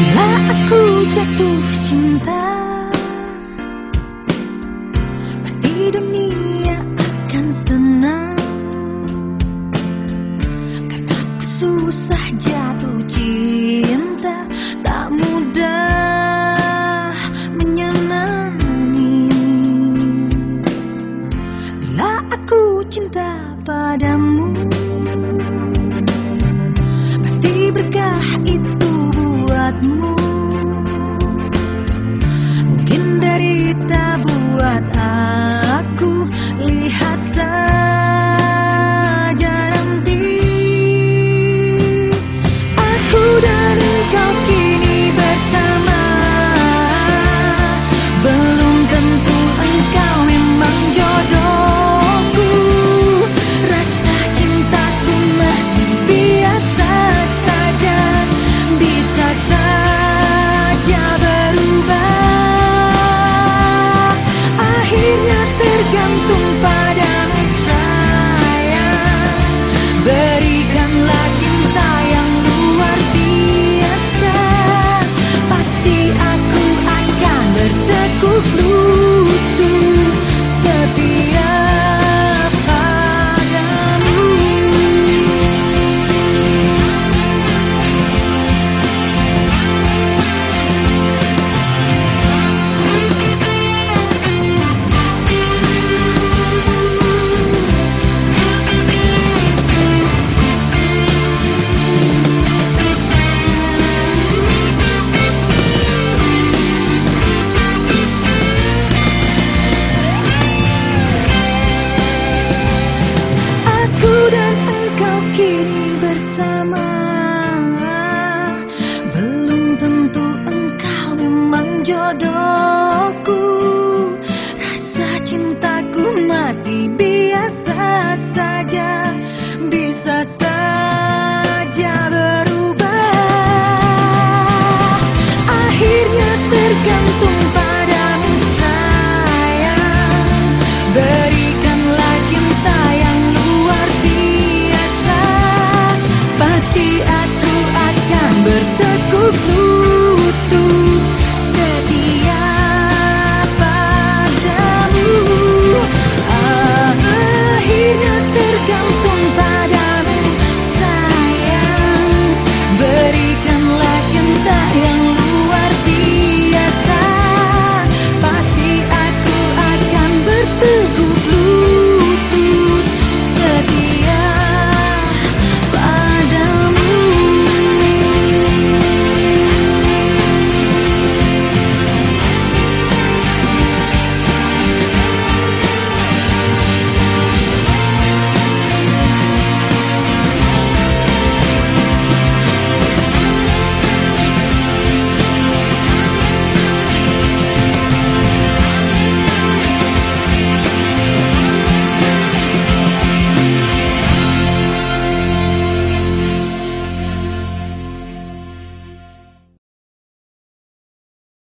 Bila aku jatuh cinta Pasti dunia akan senang. Karena aku susah jatuh cinta Tak mudah menyenangi. Bila aku cinta padamu mama.